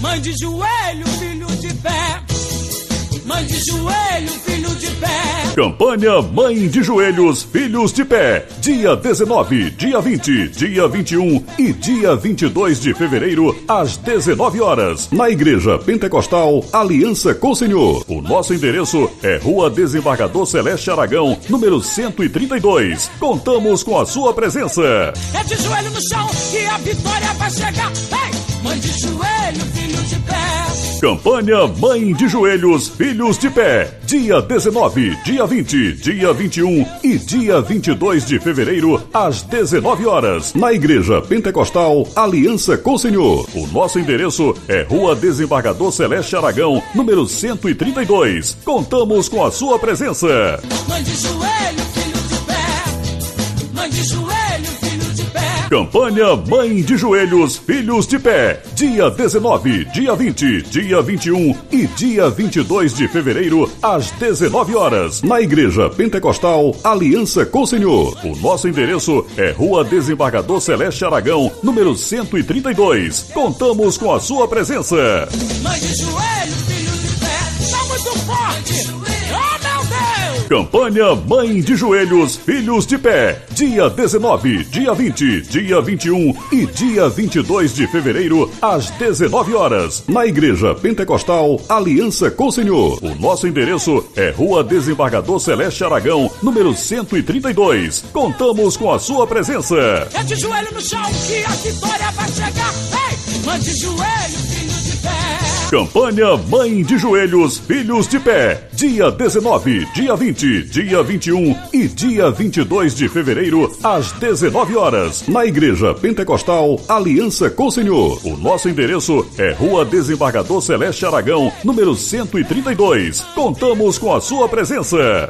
Mãe de joelho, filho de pé. Mãe de joelho, filho de pé. Campanha Mãe de Joelhos, Filhos de Pé. Dia 19, dia 20, dia 21 e dia 22 de fevereiro, às 19 horas. Na Igreja Pentecostal Aliança com o Senhor. O nosso endereço é Rua Desembargador Celeste Aragão, número 132. Contamos com a sua presença. É de joelho no chão que a vitória vai chegar. Ei! Mãe de joelho, filho. Campanha Mãe de Joelhos, Filhos de Pé. Dia 19, dia 20, dia 21 e dia 22 de fevereiro, às 19 horas. Na Igreja Pentecostal Aliança com o Senhor. O nosso endereço é Rua Desembargador Celeste Aragão, número 132. Contamos com a sua presença. Mãe de joelho, filho de pé. Mãe de joelho. Campanha Mãe de Joelhos, Filhos de Pé. Dia 19, dia 20, dia 21 e dia 22 de fevereiro, às 19 horas. Na Igreja Pentecostal Aliança com o Senhor. O nosso endereço é Rua Desembargador Celeste Aragão, número 132. Contamos com a sua presença. Mãe de joelho, Campanha Mãe de Joelhos, Filhos de Pé. Dia 19, dia 20, dia 21 e dia 22 de fevereiro, às 19 horas. Na Igreja Pentecostal Aliança com o Senhor. O nosso endereço é Rua Desembargador Celeste Aragão, número 132. Contamos com a sua presença. É de joelho no chão que a vitória vai chegar. Ei! Mãe de joelho. Campanha Mãe de Joelhos, Filhos de Pé. Dia 19, dia 20, dia 21 e dia 22 de fevereiro, às 19 horas. Na Igreja Pentecostal Aliança com o Senhor. O nosso endereço é Rua Desembargador Celeste Aragão, número 132. Contamos com a sua presença.